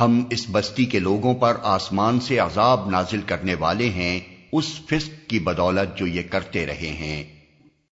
ہم اس بستی کے لوگوں پر آسمان سے عذاب نازل کرنے والے ہیں، اس فسق کی بدولت جو یہ کرتے رہے ہیں۔